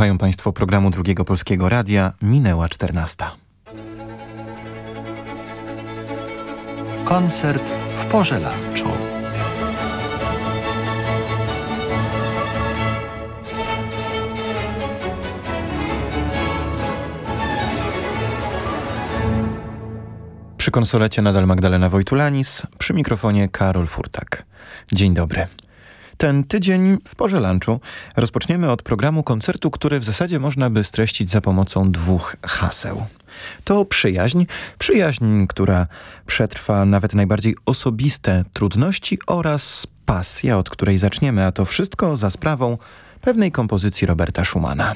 Słuchają Państwo programu Drugiego Polskiego Radia. Minęła 14. Koncert w porze lunchu. Przy konsolecie nadal Magdalena Wojtulanis, przy mikrofonie Karol Furtak. Dzień dobry. Ten tydzień w porze lunchu rozpoczniemy od programu koncertu, który w zasadzie można by streścić za pomocą dwóch haseł. To przyjaźń, przyjaźń, która przetrwa nawet najbardziej osobiste trudności oraz pasja, od której zaczniemy, a to wszystko za sprawą pewnej kompozycji Roberta Schumana.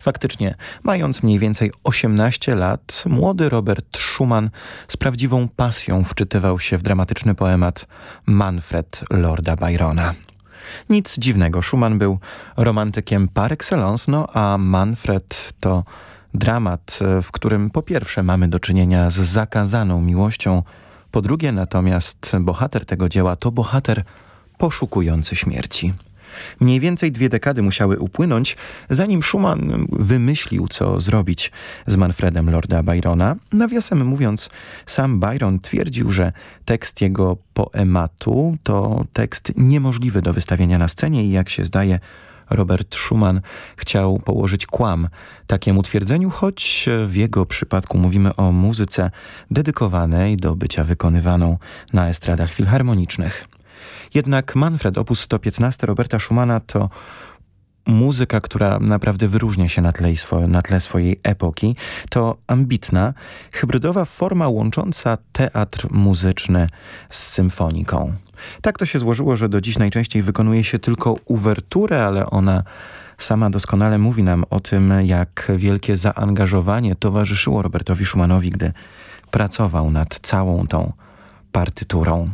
Faktycznie, mając mniej więcej 18 lat, młody Robert Schumann z prawdziwą pasją wczytywał się w dramatyczny poemat Manfred Lorda Byrona. Nic dziwnego, Schumann był romantykiem par excellence, no a Manfred to dramat, w którym po pierwsze mamy do czynienia z zakazaną miłością, po drugie natomiast bohater tego dzieła to bohater poszukujący śmierci. Mniej więcej dwie dekady musiały upłynąć, zanim Schumann wymyślił, co zrobić z Manfredem Lorda Byrona. Nawiasem mówiąc, sam Byron twierdził, że tekst jego poematu to tekst niemożliwy do wystawienia na scenie i jak się zdaje, Robert Schumann chciał położyć kłam takiemu twierdzeniu, choć w jego przypadku mówimy o muzyce dedykowanej do bycia wykonywaną na estradach filharmonicznych. Jednak Manfred op. 115 Roberta Schumana to muzyka, która naprawdę wyróżnia się na tle, na tle, swojej epoki, to ambitna, hybrydowa forma łącząca teatr muzyczny z symfoniką. Tak to się złożyło, że do dziś najczęściej wykonuje się tylko uwerturę, ale ona sama doskonale mówi nam o tym, jak wielkie zaangażowanie towarzyszyło Robertowi Schumanowi, gdy pracował nad całą tą partyturą.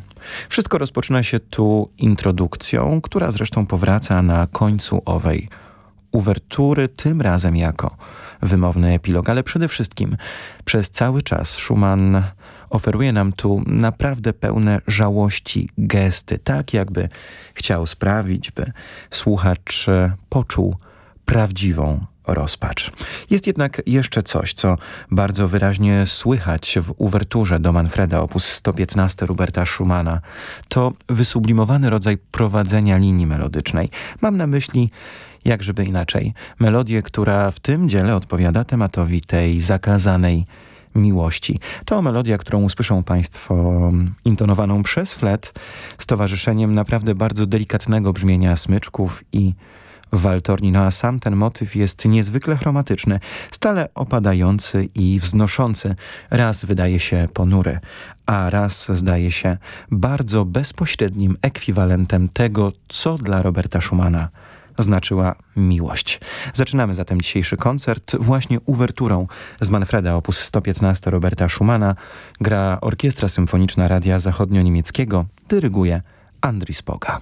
Wszystko rozpoczyna się tu introdukcją, która zresztą powraca na końcu owej uwertury, tym razem jako wymowny epilog, ale przede wszystkim przez cały czas Schumann oferuje nam tu naprawdę pełne żałości gesty, tak jakby chciał sprawić, by słuchacz poczuł prawdziwą rozpacz. Jest jednak jeszcze coś, co bardzo wyraźnie słychać w uwerturze do Manfreda op. 115 Roberta Schumana. To wysublimowany rodzaj prowadzenia linii melodycznej. Mam na myśli jakżeby inaczej, melodię, która w tym dziele odpowiada tematowi tej zakazanej miłości. To melodia, którą usłyszą Państwo intonowaną przez flet z towarzyszeniem naprawdę bardzo delikatnego brzmienia smyczków i waltorni. No a sam ten motyw jest niezwykle chromatyczny, stale opadający i wznoszący. Raz wydaje się ponury, a raz zdaje się bardzo bezpośrednim ekwiwalentem tego, co dla Roberta Schumana znaczyła miłość. Zaczynamy zatem dzisiejszy koncert właśnie uwerturą z Manfreda op. 115 Roberta Schumana. Gra Orkiestra Symfoniczna Radia Zachodnio-Niemieckiego, dyryguje Andris Poga.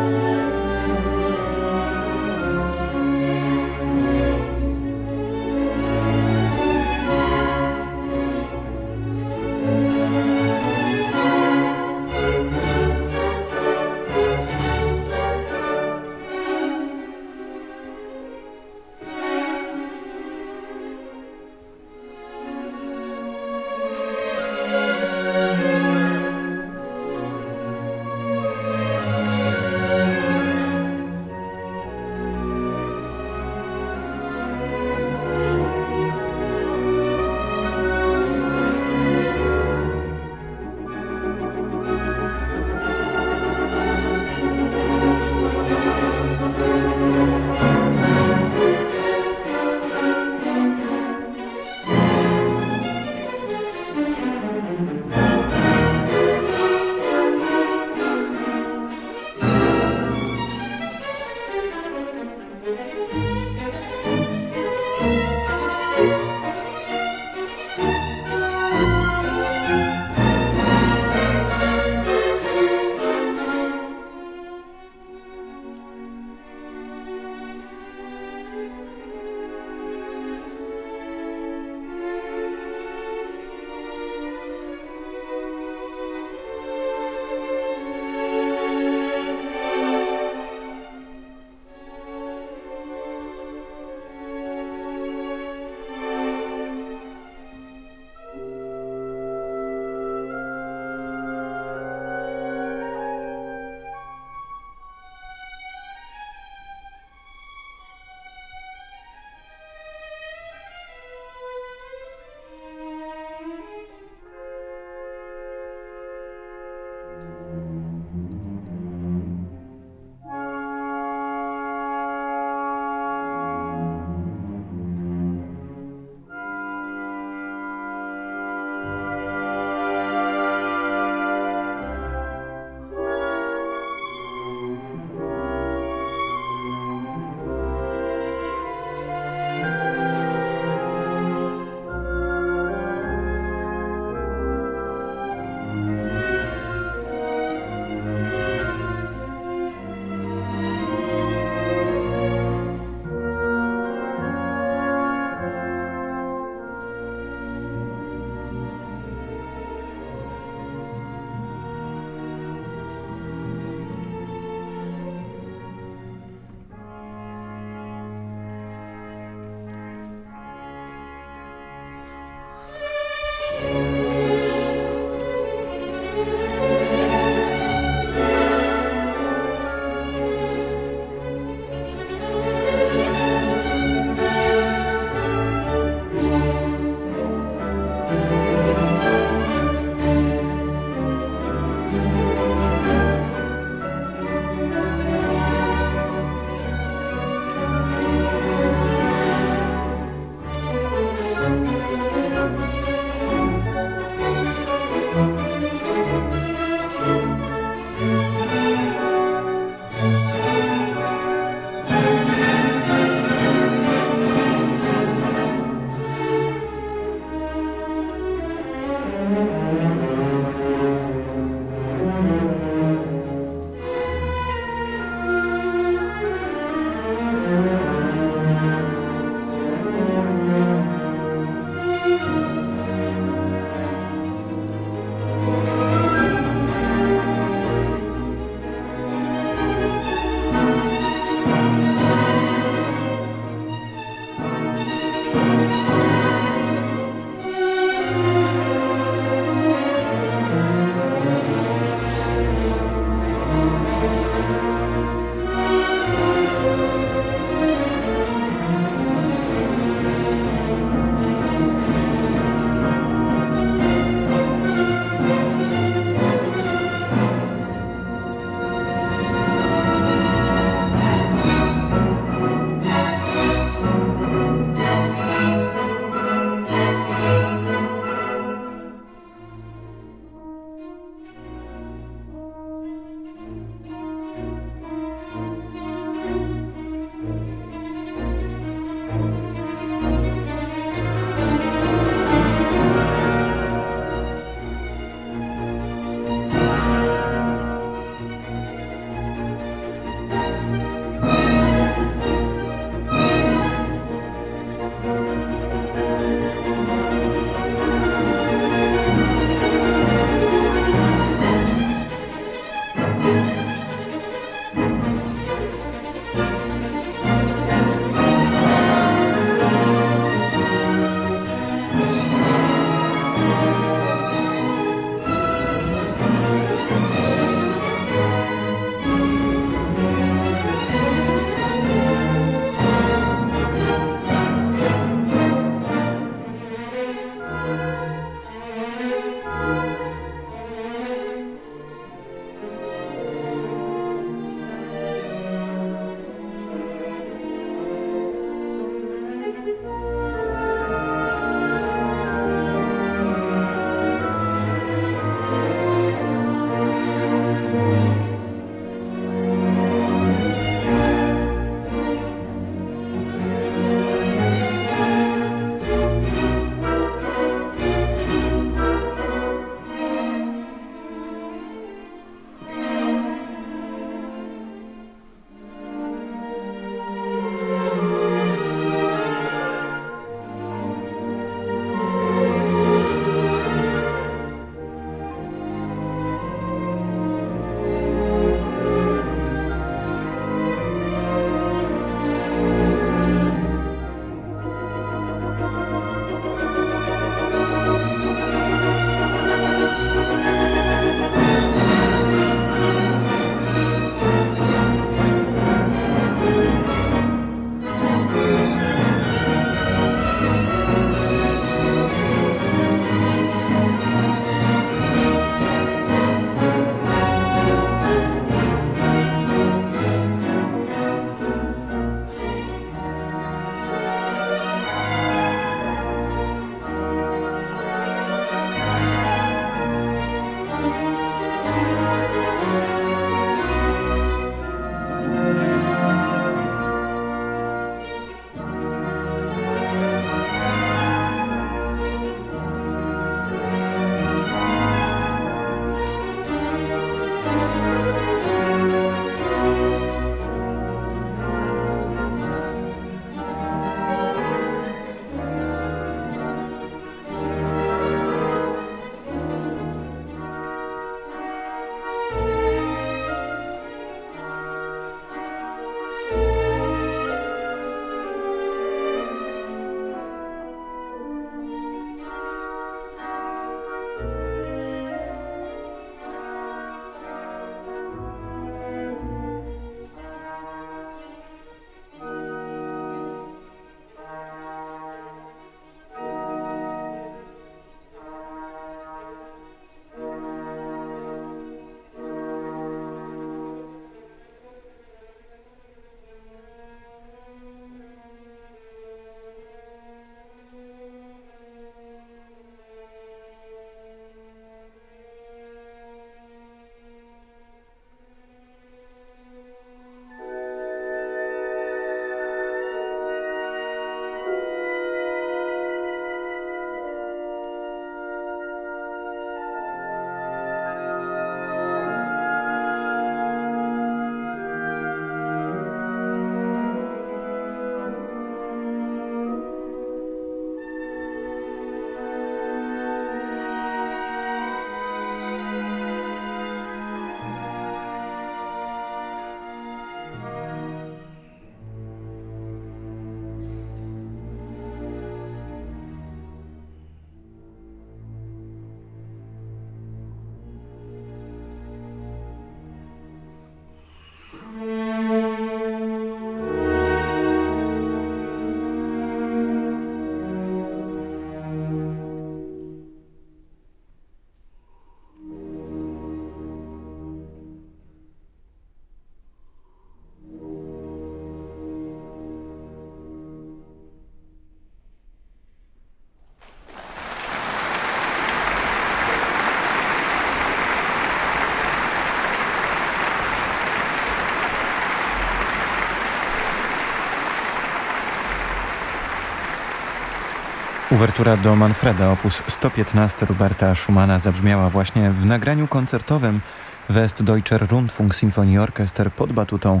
Uwertura do Manfreda op. 115 Roberta Schumana zabrzmiała właśnie w nagraniu koncertowym Westdeutscher Rundfunk Sinfonieorchester pod batutą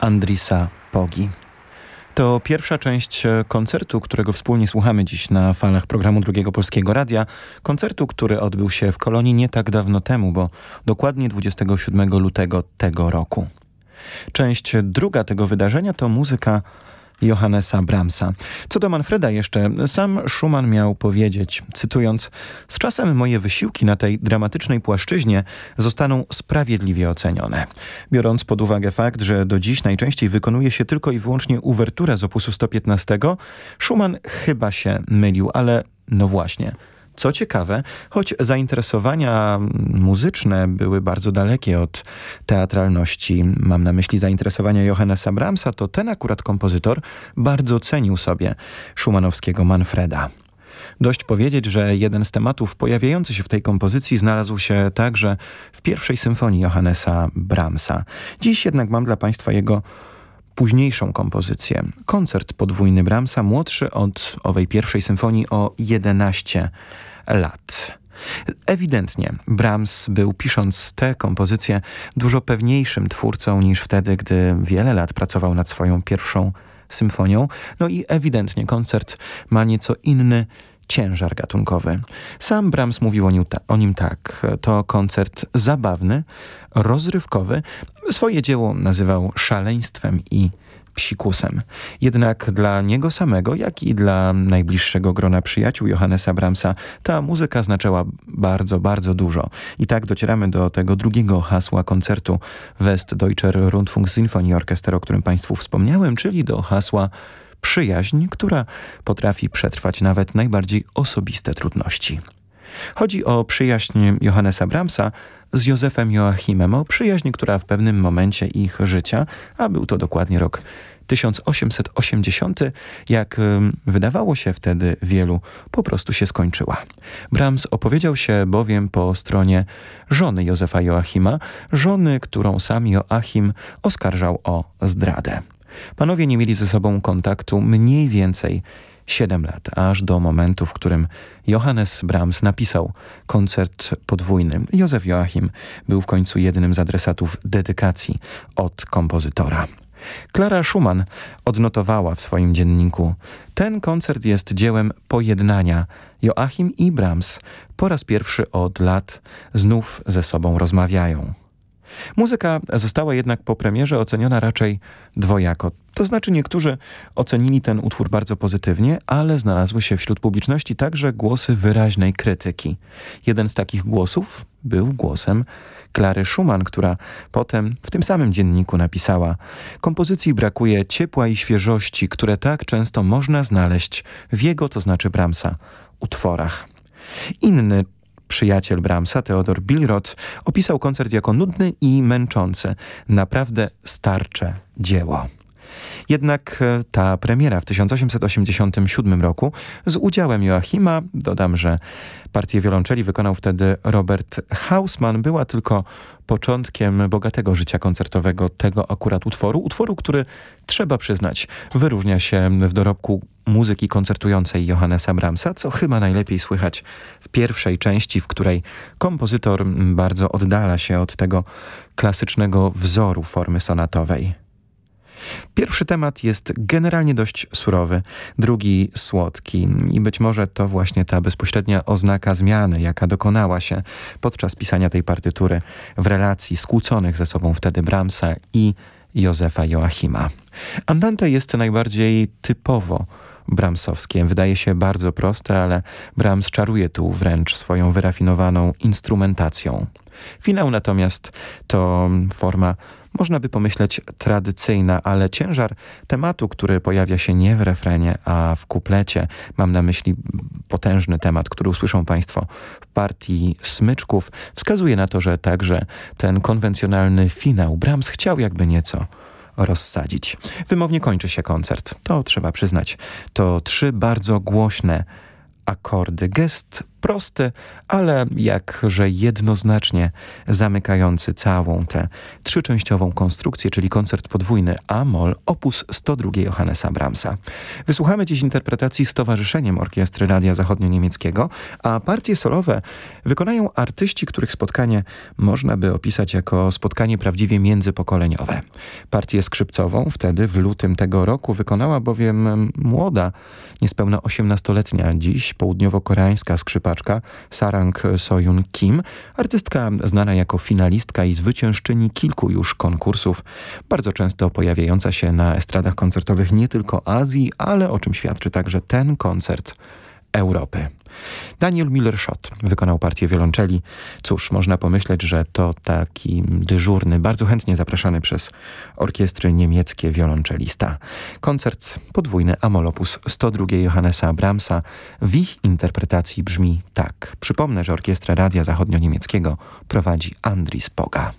Andrisa Pogi. To pierwsza część koncertu, którego wspólnie słuchamy dziś na falach programu Drugiego Polskiego Radia. Koncertu, który odbył się w Kolonii nie tak dawno temu, bo dokładnie 27 lutego tego roku. Część druga tego wydarzenia to muzyka Johannesa Brahmsa. Co do Manfreda jeszcze, sam Schumann miał powiedzieć, cytując, z czasem moje wysiłki na tej dramatycznej płaszczyźnie zostaną sprawiedliwie ocenione. Biorąc pod uwagę fakt, że do dziś najczęściej wykonuje się tylko i wyłącznie uwerturę z opusu 115, Schumann chyba się mylił, ale no właśnie – co ciekawe, choć zainteresowania muzyczne były bardzo dalekie od teatralności, mam na myśli zainteresowania Johannesa Brahmsa, to ten akurat kompozytor bardzo cenił sobie szumannowskiego Manfreda. Dość powiedzieć, że jeden z tematów pojawiający się w tej kompozycji znalazł się także w pierwszej symfonii Johannesa Brahmsa. Dziś jednak mam dla Państwa jego późniejszą kompozycję. Koncert podwójny Brahmsa, młodszy od owej pierwszej symfonii o 11 lat. Ewidentnie Brahms był pisząc tę kompozycję dużo pewniejszym twórcą niż wtedy, gdy wiele lat pracował nad swoją pierwszą symfonią. No i ewidentnie koncert ma nieco inny ciężar gatunkowy. Sam Brahms mówił o o nim tak. To koncert zabawny, rozrywkowy. Swoje dzieło nazywał szaleństwem i psikusem. Jednak dla niego samego, jak i dla najbliższego grona przyjaciół Johannesa Brahmsa, ta muzyka znaczyła bardzo, bardzo dużo. I tak docieramy do tego drugiego hasła koncertu Westdeutscher Rundfunk Sinfonieorchester, o którym Państwu wspomniałem, czyli do hasła przyjaźń, która potrafi przetrwać nawet najbardziej osobiste trudności. Chodzi o przyjaźń Johannesa Brahmsa z Józefem Joachimem, o przyjaźń, która w pewnym momencie ich życia, a był to dokładnie rok 1880, jak wydawało się wtedy wielu, po prostu się skończyła. Brahms opowiedział się bowiem po stronie żony Józefa Joachima, żony, którą sam Joachim oskarżał o zdradę. Panowie nie mieli ze sobą kontaktu mniej więcej 7 lat, aż do momentu, w którym Johannes Brahms napisał koncert podwójny. Józef Joachim był w końcu jednym z adresatów dedykacji od kompozytora. Klara Schumann odnotowała w swoim dzienniku Ten koncert jest dziełem pojednania. Joachim i Brahms po raz pierwszy od lat znów ze sobą rozmawiają. Muzyka została jednak po premierze oceniona raczej dwojako. To znaczy niektórzy ocenili ten utwór bardzo pozytywnie, ale znalazły się wśród publiczności także głosy wyraźnej krytyki. Jeden z takich głosów był głosem Klary Schumann, która potem w tym samym dzienniku napisała Kompozycji brakuje ciepła i świeżości, które tak często można znaleźć w jego, to znaczy Brahmsa, utworach. Inny przyjaciel Brahmsa, Theodor Billroth, opisał koncert jako nudny i męczący. Naprawdę starcze dzieło. Jednak e, ta premiera w 1887 roku z udziałem Joachima, dodam, że partię wiolonczeli wykonał wtedy Robert Hausmann, była tylko początkiem bogatego życia koncertowego tego akurat utworu. Utworu, który, trzeba przyznać, wyróżnia się w dorobku muzyki koncertującej Johannesa Brahmsa, co chyba najlepiej słychać w pierwszej części, w której kompozytor bardzo oddala się od tego klasycznego wzoru formy sonatowej. Pierwszy temat jest generalnie dość surowy, drugi słodki i być może to właśnie ta bezpośrednia oznaka zmiany, jaka dokonała się podczas pisania tej partytury w relacji skłóconych ze sobą wtedy Brahmsa i Józefa Joachima. Andante jest najbardziej typowo Brahmsowskie. Wydaje się bardzo proste, ale Brahms czaruje tu wręcz swoją wyrafinowaną instrumentacją. Finał natomiast to forma można by pomyśleć tradycyjna, ale ciężar tematu, który pojawia się nie w refrenie, a w kuplecie, mam na myśli potężny temat, który usłyszą Państwo w partii smyczków, wskazuje na to, że także ten konwencjonalny finał. Brahms chciał jakby nieco rozsadzić. Wymownie kończy się koncert, to trzeba przyznać. To trzy bardzo głośne akordy, gest prosty, ale jakże jednoznacznie zamykający całą tę trzyczęściową konstrukcję, czyli koncert podwójny A-moll op. 102 Johannesa Brahmsa. Wysłuchamy dziś interpretacji z Towarzyszeniem Orkiestry Radia Zachodnio-Niemieckiego, a partie solowe wykonają artyści, których spotkanie można by opisać jako spotkanie prawdziwie międzypokoleniowe. Partię skrzypcową wtedy w lutym tego roku wykonała bowiem młoda, niespełna 18-letnia dziś południowo-koreańska skrzypaczka Sarang Soyun Kim, artystka znana jako finalistka i zwyciężczyni kilku już konkursów, bardzo często pojawiająca się na estradach koncertowych nie tylko Azji, ale o czym świadczy także ten koncert Europy. Daniel Miller-Schott wykonał partię wiolonczeli. Cóż, można pomyśleć, że to taki dyżurny, bardzo chętnie zapraszany przez orkiestry niemieckie wiolonczelista. Koncert podwójny Amolopus 102 Johannesa Brahmsa w ich interpretacji brzmi tak. Przypomnę, że Orkiestra Radia Zachodnio-Niemieckiego prowadzi Andris Poga.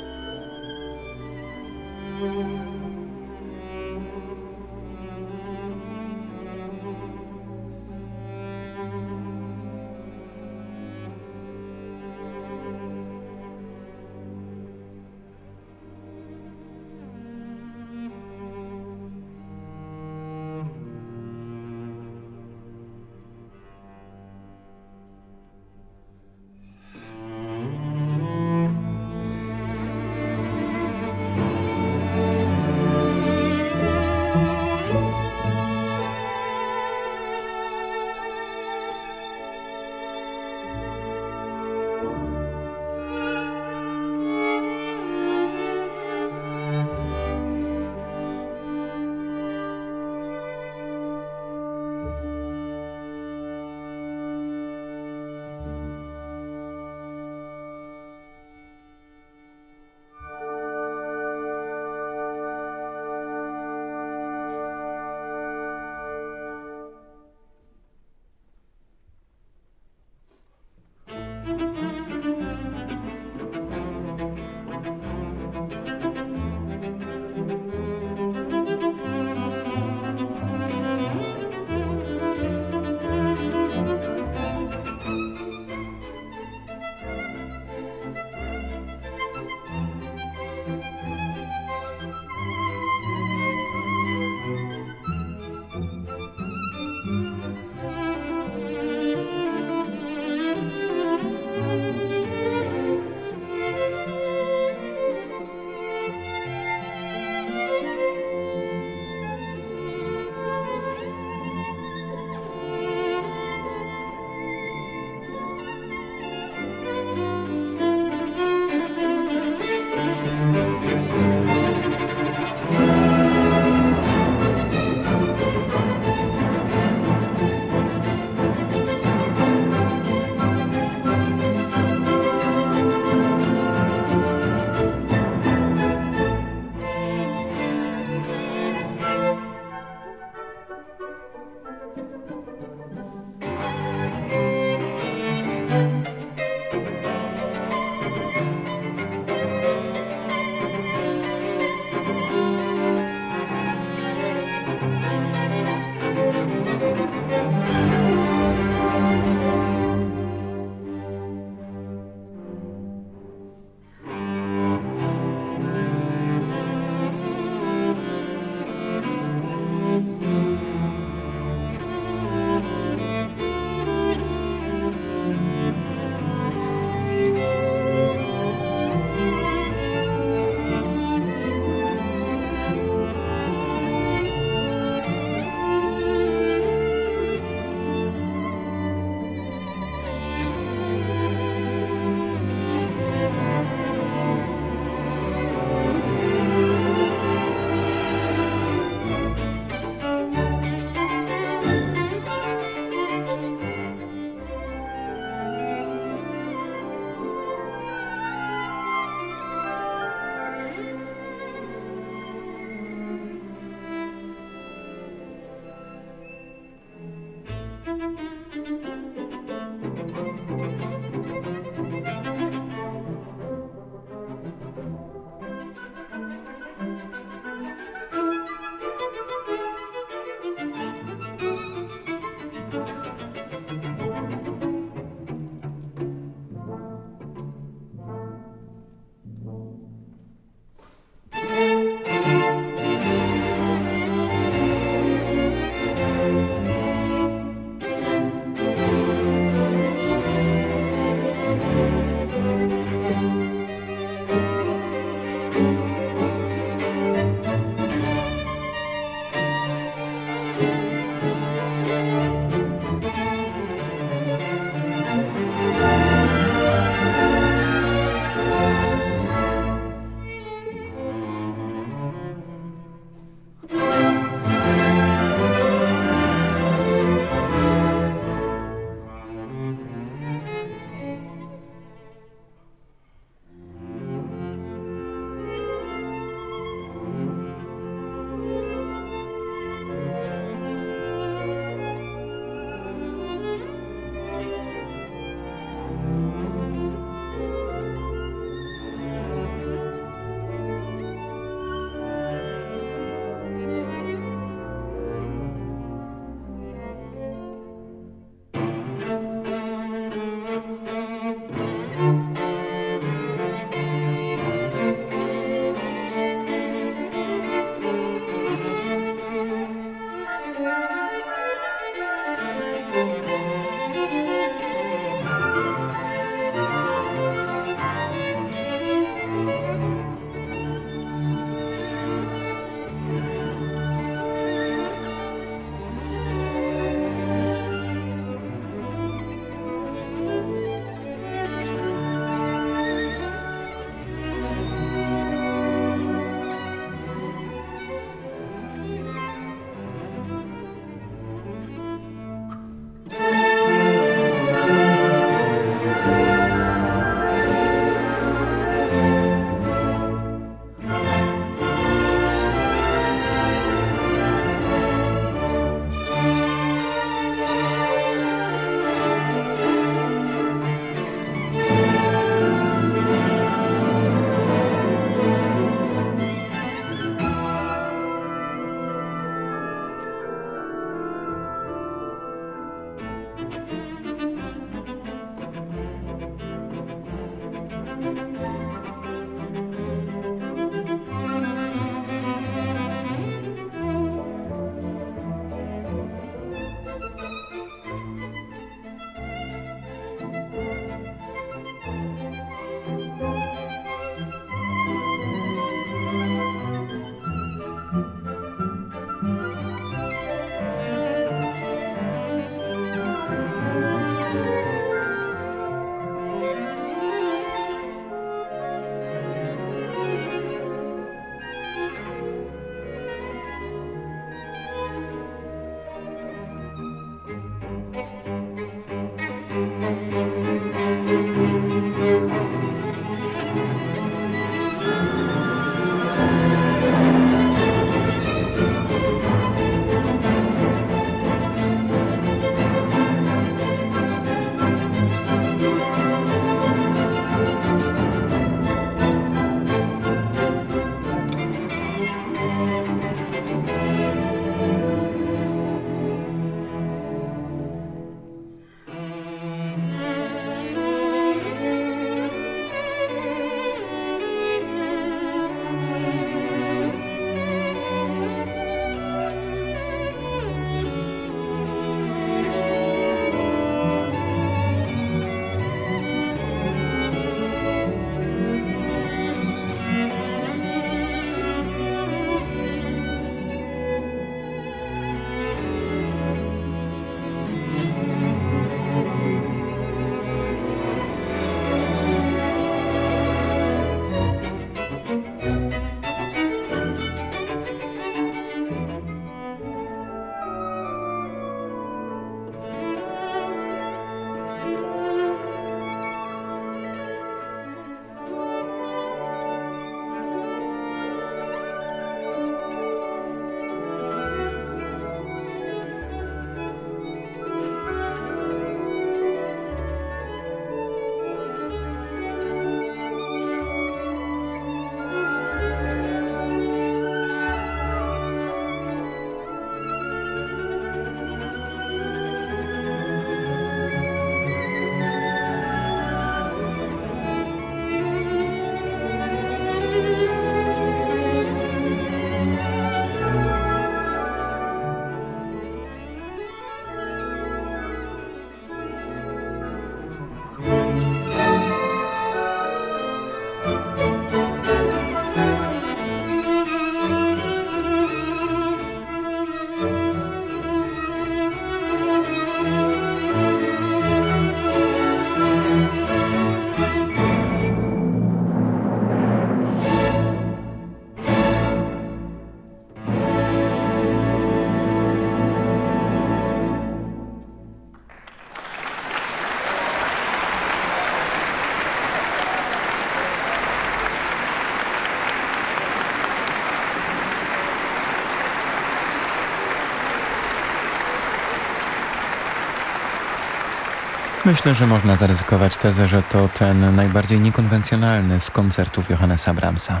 Myślę, że można zaryzykować tezę, że to ten najbardziej niekonwencjonalny z koncertów Johannesa Brahmsa.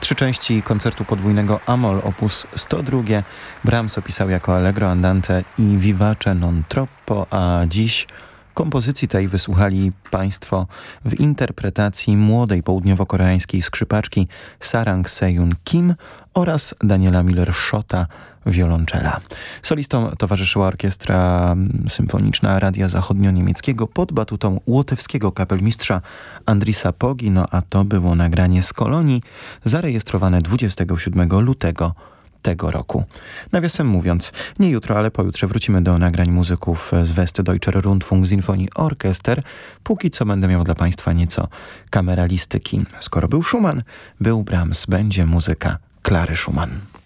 Trzy części koncertu podwójnego Amol op. 102 Brahms opisał jako Allegro Andante i Vivace non troppo, a dziś kompozycji tej wysłuchali Państwo w interpretacji młodej południowo-koreańskiej skrzypaczki Sarang Sejun Kim oraz Daniela Miller-Szota wiolonczela. Solistom towarzyszyła orkiestra symfoniczna Radia Zachodnio-Niemieckiego pod batutą łotewskiego kapelmistrza Andrisa Pogi, no a to było nagranie z Kolonii zarejestrowane 27 lutego tego roku. Nawiasem mówiąc, nie jutro, ale pojutrze wrócimy do nagrań muzyków z Westdeutscher Rundfunk Sinfonie Orchester. Póki co będę miał dla Państwa nieco kameralistyki. Skoro był Schumann, był Brahms, będzie muzyka Klary Schumann.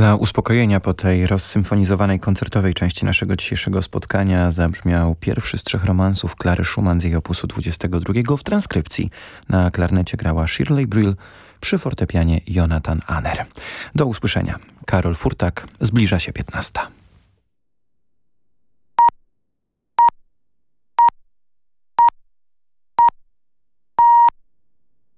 Dla uspokojenia po tej rozsymfonizowanej koncertowej części naszego dzisiejszego spotkania zabrzmiał pierwszy z trzech romansów Klary Schumann z jej opusu 22 w transkrypcji. Na klarnecie grała Shirley Brill, przy fortepianie Jonathan Anner. Do usłyszenia. Karol Furtak, zbliża się 15.